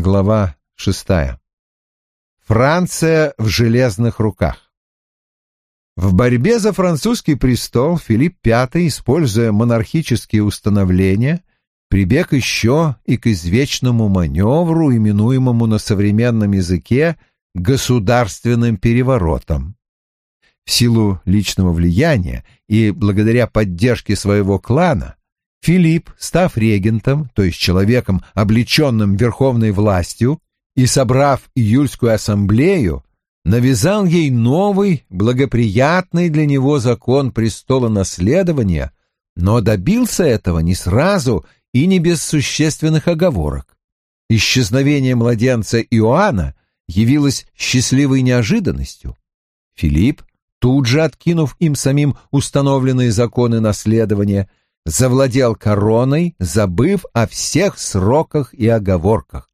Глава шестая. Франция в железных руках. В борьбе за французский престол Филипп V, используя монархические установления, прибег еще и к извечному маневру, именуемому на современном языке государственным переворотом. В силу личного влияния и благодаря поддержке своего клана Филипп, став регентом, то есть человеком, облеченным верховной властью, и собрав июльскую ассамблею, навязал ей новый, благоприятный для него закон престола наследования, но добился этого не сразу и не без существенных оговорок. Исчезновение младенца Иоанна явилось счастливой неожиданностью. Филипп, тут же откинув им самим установленные законы наследования, завладел короной, забыв о всех сроках и оговорках.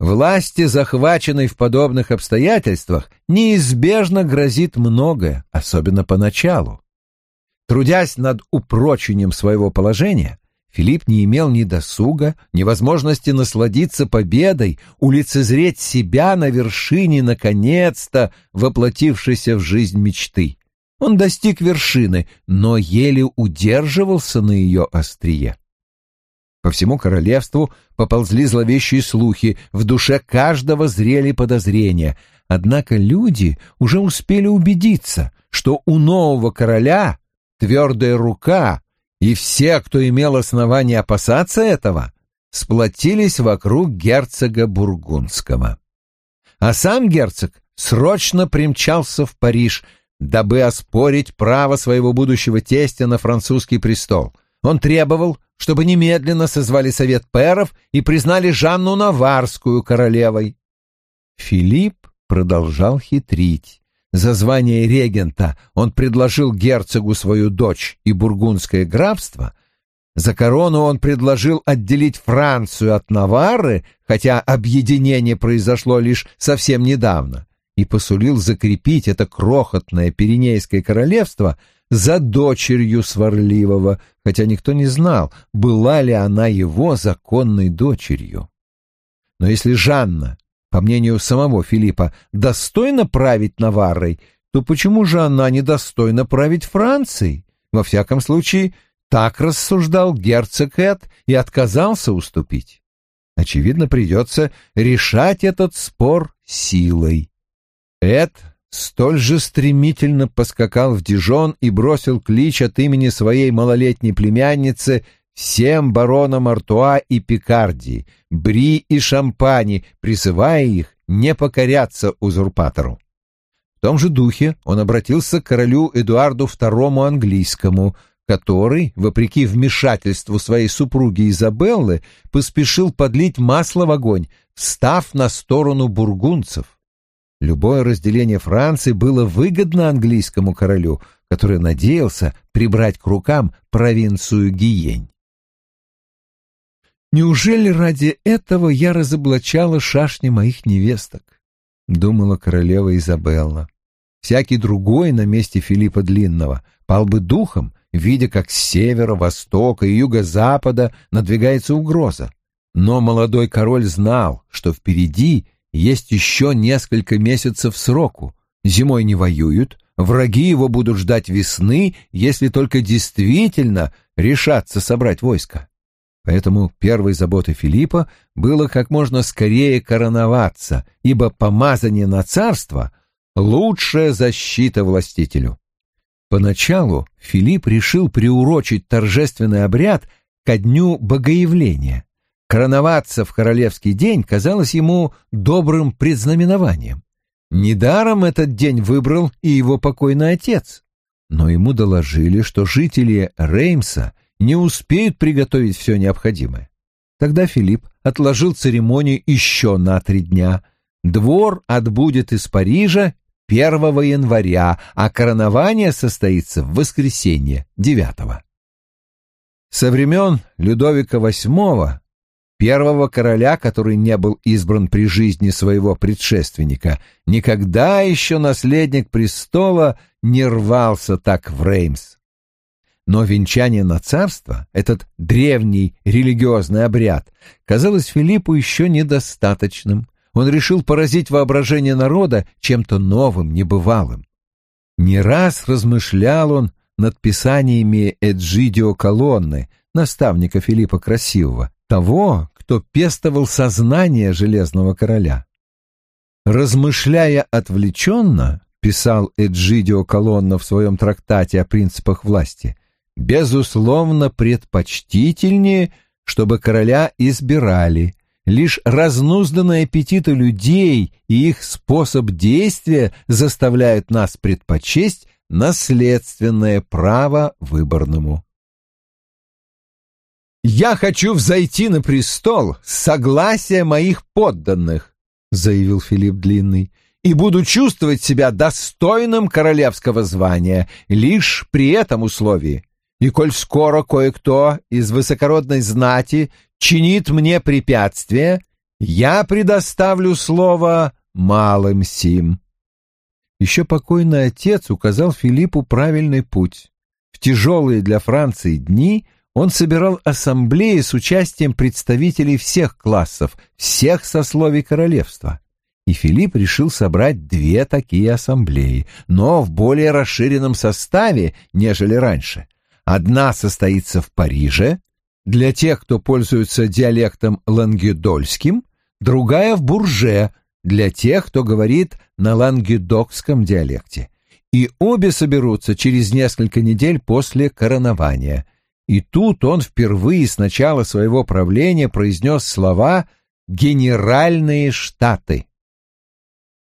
Власти, захваченной в подобных обстоятельствах, неизбежно грозит многое, особенно поначалу. Трудясь над упрочением своего положения, Филипп не имел ни досуга, ни возможности насладиться победой, улицезреть себя на вершине, наконец-то, воплотившейся в жизнь мечты. Он достиг вершины, но еле удерживался на ее острие. По всему королевству поползли зловещие слухи, в душе каждого зрели подозрения. Однако люди уже успели убедиться, что у нового короля твердая рука, и все, кто имел основания опасаться этого, сплотились вокруг герцога Бургундского. А сам герцог срочно примчался в Париж — дабы оспорить право своего будущего тестя на французский престол. Он требовал, чтобы немедленно созвали совет пэров и признали Жанну Наварскую королевой. Филипп продолжал хитрить. За звание регента он предложил герцогу свою дочь и бургундское графство. За корону он предложил отделить Францию от Наварры, хотя объединение произошло лишь совсем недавно и посулил закрепить это крохотное Пиренейское королевство за дочерью сварливого, хотя никто не знал, была ли она его законной дочерью. Но если Жанна, по мнению самого Филиппа, достойна править Наваррой, то почему же она недостойна править Францией? Во всяком случае, так рассуждал герцог Эд и отказался уступить. Очевидно, придется решать этот спор силой. Эд столь же стремительно поскакал в Дижон и бросил клич от имени своей малолетней племянницы всем баронам Артуа и Пикардии, Бри и Шампани, призывая их не покоряться узурпатору. В том же духе он обратился к королю Эдуарду II английскому, который, вопреки вмешательству своей супруги Изабеллы, поспешил подлить масло в огонь, встав на сторону бургунцев. Любое разделение Франции было выгодно английскому королю, который надеялся прибрать к рукам провинцию Гиень. «Неужели ради этого я разоблачала шашни моих невесток?» — думала королева Изабелла. Всякий другой на месте Филиппа Длинного пал бы духом, видя, как с севера, востока и юго-запада надвигается угроза. Но молодой король знал, что впереди есть еще несколько месяцев сроку. Зимой не воюют, враги его будут ждать весны, если только действительно решатся собрать войско. Поэтому первой заботой Филиппа было как можно скорее короноваться, ибо помазание на царство — лучшая защита властителю. Поначалу Филипп решил приурочить торжественный обряд ко дню Богоявления. Короноваться в королевский день казалось ему добрым предзнаменованием. Недаром этот день выбрал и его покойный отец. Но ему доложили, что жители Реймса не успеют приготовить все необходимое. Тогда Филипп отложил церемонию еще на три дня. Двор отбудет из Парижа 1 января, а коронование состоится в воскресенье 9. Со времен Людовика VIII первого короля, который не был избран при жизни своего предшественника, никогда еще наследник престола не рвался так в Реймс. Но венчание на царство, этот древний религиозный обряд, казалось Филиппу еще недостаточным. Он решил поразить воображение народа чем-то новым, небывалым. Не раз размышлял он над писаниями Эджидио Колонны, наставника Филиппа Красивого, того, кто пестовал сознание Железного Короля. Размышляя отвлеченно, писал Эджидио Колонна в своем трактате о принципах власти, безусловно предпочтительнее, чтобы короля избирали. Лишь разнузданные аппетиты людей и их способ действия заставляют нас предпочесть наследственное право выборному. «Я хочу взойти на престол с согласия моих подданных», — заявил Филипп Длинный, «и буду чувствовать себя достойным королевского звания лишь при этом условии. И коль скоро кое-кто из высокородной знати чинит мне препятствие, я предоставлю слово малым сим». Еще покойный отец указал Филиппу правильный путь. В тяжелые для Франции дни он собирал ассамблеи с участием представителей всех классов, всех сословий королевства. И Филипп решил собрать две такие ассамблеи, но в более расширенном составе, нежели раньше. Одна состоится в Париже, для тех, кто пользуется диалектом лангедольским, другая в Бурже, для тех, кто говорит на лангедокском диалекте. И обе соберутся через несколько недель после коронования. И тут он впервые с начала своего правления произнес слова «генеральные штаты».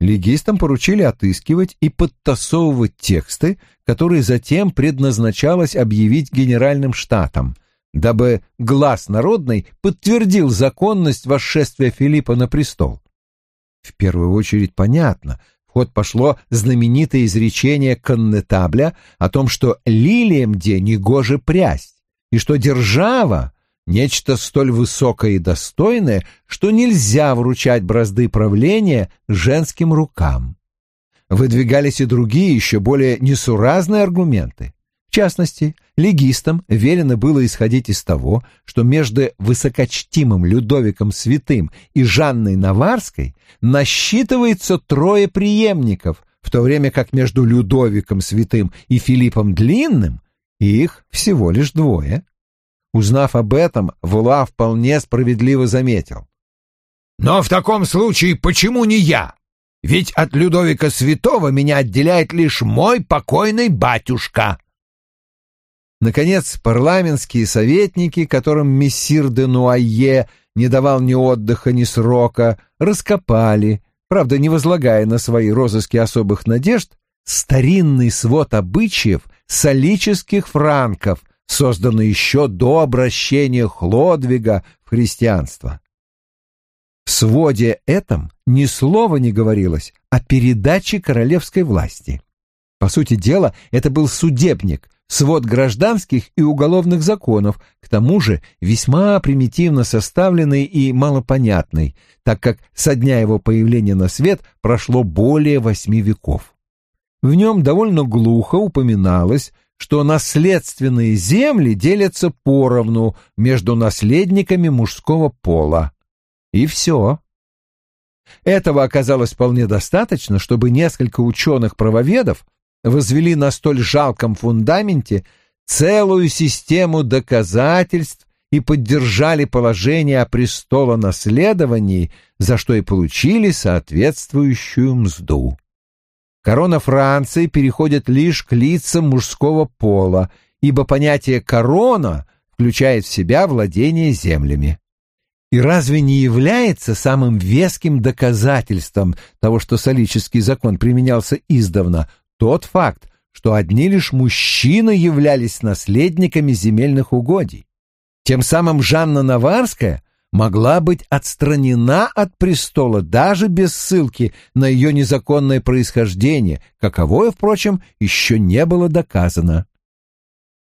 Легистам поручили отыскивать и подтасовывать тексты, которые затем предназначалось объявить генеральным штатам, дабы глаз народный подтвердил законность восшествия Филиппа на престол. В первую очередь понятно, в ход пошло знаменитое изречение коннетабля о том, что лилиям где негоже прясть, и что держава — нечто столь высокое и достойное, что нельзя вручать бразды правления женским рукам. Выдвигались и другие, еще более несуразные аргументы. В частности, легистам велено было исходить из того, что между высокочтимым Людовиком Святым и Жанной Наварской насчитывается трое преемников, в то время как между Людовиком Святым и Филиппом Длинным их всего лишь двое. Узнав об этом, Вула вполне справедливо заметил. «Но в таком случае почему не я? Ведь от Людовика Святого меня отделяет лишь мой покойный батюшка». Наконец, парламентские советники, которым мессир де Нуайе не давал ни отдыха, ни срока, раскопали, правда, не возлагая на свои розыски особых надежд, старинный свод обычаев солических франков, созданный еще до обращения Хлодвига в христианство. В своде этом ни слова не говорилось о передаче королевской власти. По сути дела, это был судебник, свод гражданских и уголовных законов, к тому же весьма примитивно составленный и малопонятный, так как со дня его появления на свет прошло более восьми веков. В нем довольно глухо упоминалось, что наследственные земли делятся поровну между наследниками мужского пола. И все. Этого оказалось вполне достаточно, чтобы несколько ученых-правоведов возвели на столь жалком фундаменте целую систему доказательств и поддержали положение о престолонаследовании, за что и получили соответствующую мзду. Корона Франции переходит лишь к лицам мужского пола, ибо понятие «корона» включает в себя владение землями. И разве не является самым веским доказательством того, что солический закон применялся издавна, тот факт, что одни лишь мужчины являлись наследниками земельных угодий? Тем самым Жанна Наварская могла быть отстранена от престола даже без ссылки на ее незаконное происхождение, каковое, впрочем, еще не было доказано.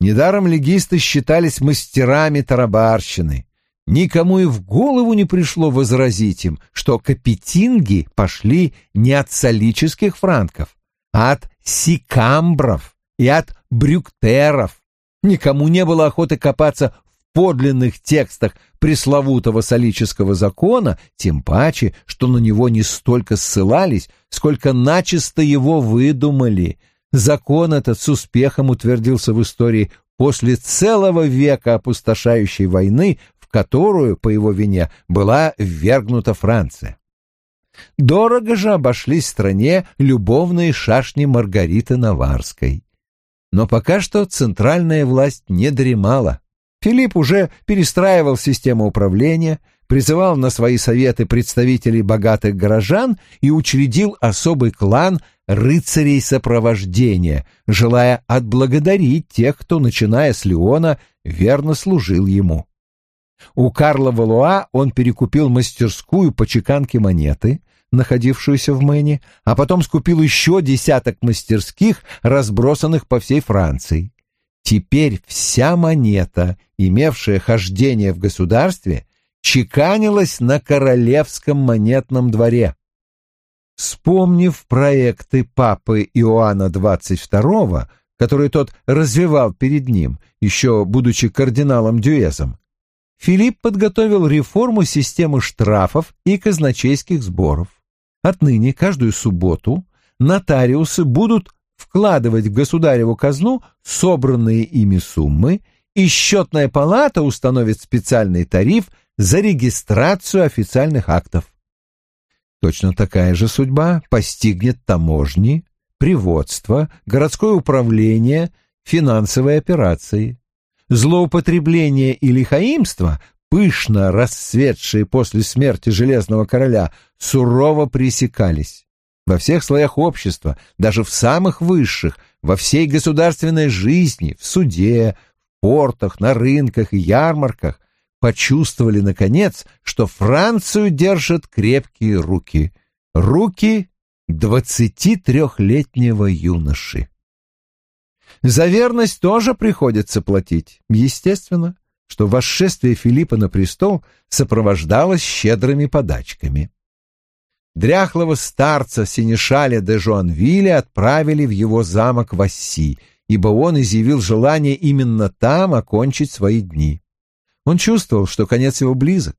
Недаром легисты считались мастерами тарабарщины. Никому и в голову не пришло возразить им, что капетинги пошли не от солических франков, а от сикамбров и от брюктеров, Никому не было охоты копаться подлинных текстах пресловутого солического закона, тем паче, что на него не столько ссылались, сколько начисто его выдумали. Закон этот с успехом утвердился в истории после целого века опустошающей войны, в которую, по его вине, была ввергнута Франция. Дорого же обошлись стране любовные шашни Маргариты Наварской. Но пока что центральная власть не дремала. Филипп уже перестраивал систему управления, призывал на свои советы представителей богатых горожан и учредил особый клан рыцарей сопровождения, желая отблагодарить тех, кто, начиная с Леона, верно служил ему. У Карла Валуа он перекупил мастерскую по чеканке монеты, находившуюся в Мэне, а потом скупил еще десяток мастерских, разбросанных по всей Франции. Теперь вся монета, имевшая хождение в государстве, чеканилась на королевском монетном дворе. Вспомнив проекты папы Иоанна XXII, которые тот развивал перед ним, еще будучи кардиналом Дюэзом, Филипп подготовил реформу системы штрафов и казначейских сборов. Отныне каждую субботу нотариусы будут вкладывать в государеву казну собранные ими суммы, и счетная палата установит специальный тариф за регистрацию официальных актов. Точно такая же судьба постигнет таможни, приводство, городское управление, финансовые операции. Злоупотребление и лихаимство, пышно расцветшие после смерти Железного Короля, сурово пресекались. Во всех слоях общества, даже в самых высших, во всей государственной жизни, в суде, в портах, на рынках и ярмарках, почувствовали, наконец, что Францию держат крепкие руки. Руки двадцати трехлетнего юноши. За верность тоже приходится платить. Естественно, что восшествие Филиппа на престол сопровождалось щедрыми подачками. Дряхлого старца Синешаля де Жуанвиля отправили в его замок Васси, ибо он изъявил желание именно там окончить свои дни. Он чувствовал, что конец его близок.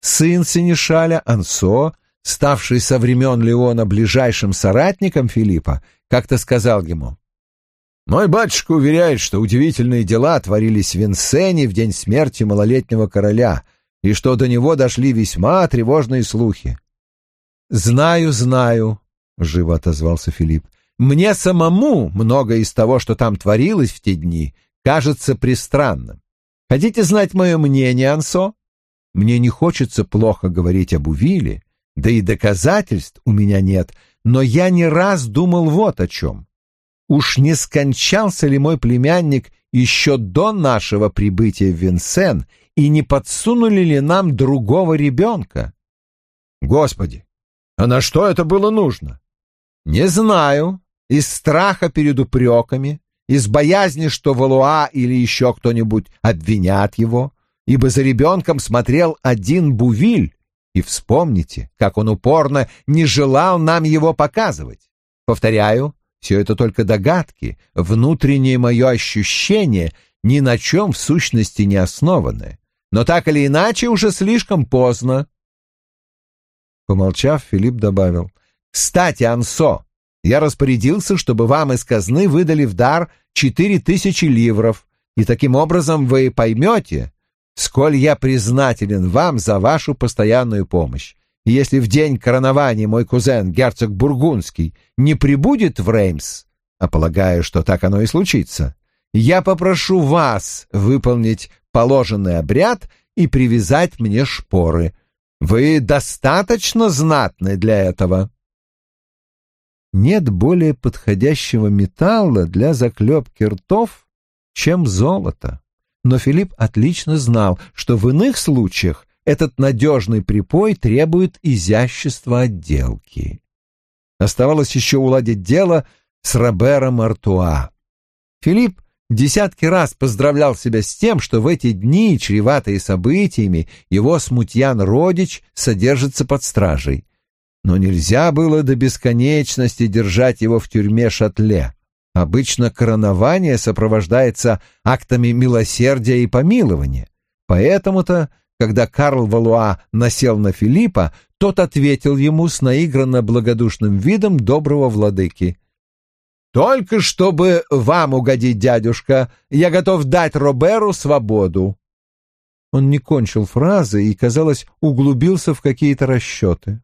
Сын Синешаля, Ансо, ставший со времен Леона ближайшим соратником Филиппа, как-то сказал ему, мой батюшка уверяет, что удивительные дела творились в Винсене в день смерти малолетнего короля, и что до него дошли весьма тревожные слухи. «Знаю, знаю», — живо отозвался Филипп. «Мне самому многое из того, что там творилось в те дни, кажется пристранным. Хотите знать мое мнение, Ансо? Мне не хочется плохо говорить об Увиле, да и доказательств у меня нет, но я не раз думал вот о чем. Уж не скончался ли мой племянник еще до нашего прибытия в Винсен, и не подсунули ли нам другого ребенка? Господи, а на что это было нужно? Не знаю. Из страха перед упреками, из боязни, что Валуа или еще кто-нибудь обвинят его, ибо за ребенком смотрел один Бувиль, и вспомните, как он упорно не желал нам его показывать. Повторяю, все это только догадки, внутреннее мое ощущение, ни на чем в сущности не основанное. Но так или иначе уже слишком поздно. Помолчав, Филипп добавил. «Кстати, Ансо, я распорядился, чтобы вам из казны выдали в дар четыре тысячи ливров, и таким образом вы поймете, сколь я признателен вам за вашу постоянную помощь. И если в день коронования мой кузен, герцог Бургундский, не прибудет в Реймс, а полагаю, что так оно и случится, я попрошу вас выполнить положенный обряд и привязать мне шпоры. Вы достаточно знатны для этого. Нет более подходящего металла для заклепки ртов, чем золото. Но Филипп отлично знал, что в иных случаях этот надежный припой требует изящества отделки. Оставалось еще уладить дело с Робером Артуа. Филипп десятки раз поздравлял себя с тем, что в эти дни, чреватые событиями, его смутьян-родич содержится под стражей. Но нельзя было до бесконечности держать его в тюрьме Шатле. Обычно коронование сопровождается актами милосердия и помилования. Поэтому-то, когда Карл Валуа насел на Филиппа, тот ответил ему с наигранно благодушным видом доброго владыки. «Только чтобы вам угодить, дядюшка, я готов дать Роберу свободу». Он не кончил фразы и, казалось, углубился в какие-то расчеты.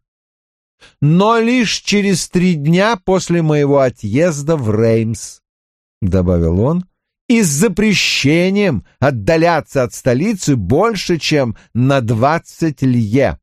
«Но лишь через три дня после моего отъезда в Реймс», — добавил он, — «и с запрещением отдаляться от столицы больше, чем на двадцать лье».